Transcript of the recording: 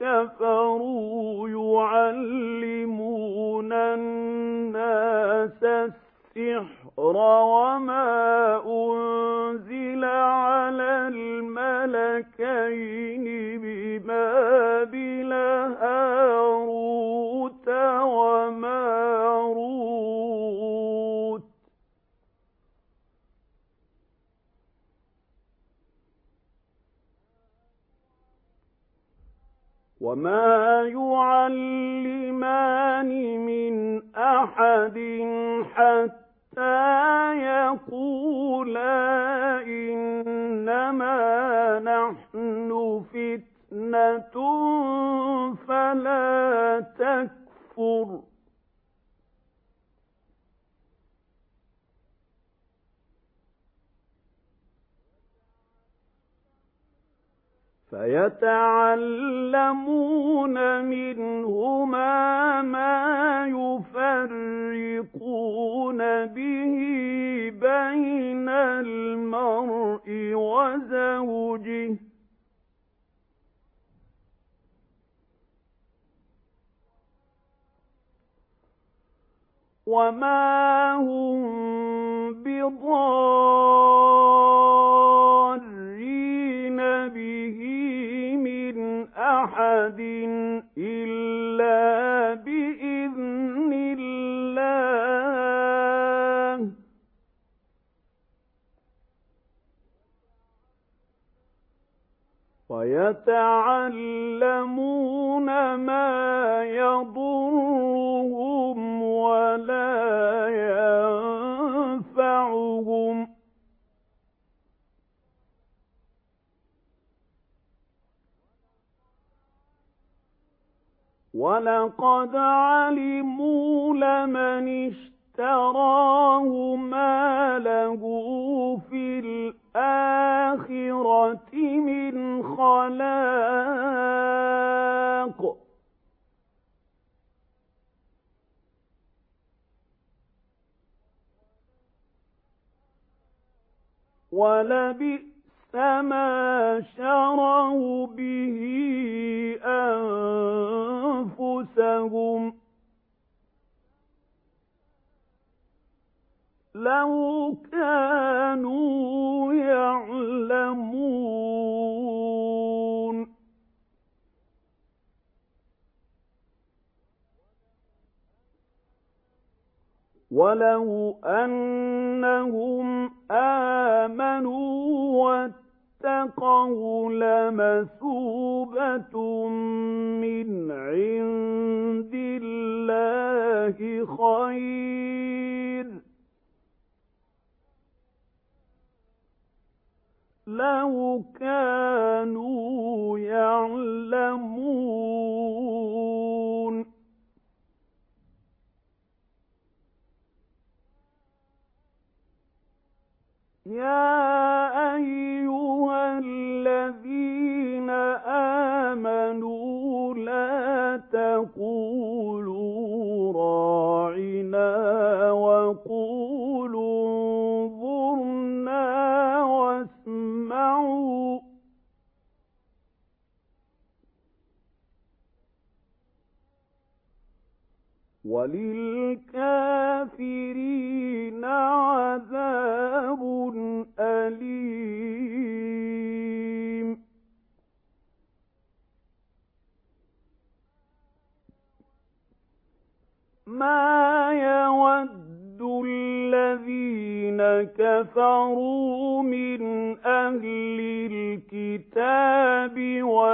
كفروا يعلمون الناس السحر وما أنزل على الملكين وما يعلمان من أحد حتى يقولا إنما نحن فتنة فلا تكفر فيتعلمون منهما ما يفرقون به بين المرء وزوجه. وما هم بضارين بإذن الله. ويتعلمون ما يضرهم ولا ينفعهم وَلَقَدْ عَلِمُوا لَمَنِ اشْتَرَاهُ مَا لَهُ فِي الْآخِرَةِ مِنْ خَلَاقٍ وَلَبِئْسَ مَا شَرَوْا بِهِ أَنفُسَهُمْ. لَوْ كَانُوا يَعْلَمُونَ. وَلَوْ أَنَّهُمْ آمَنُوا وَاتَّقَوْا لَمَثُوبَةٌ مِّنْ عِندِ اللَّهِ خَيْرٌ. لَوْ كَانُوا يَعْلَمُونَ وَلِلْكَافِرِينَ عَذَابٌ أَلِيمٌ. مَا يَوَدُّ الَّذِينَ كَفَرُوا مِنْ أَهْلِ الْكِتَابِ وَلَا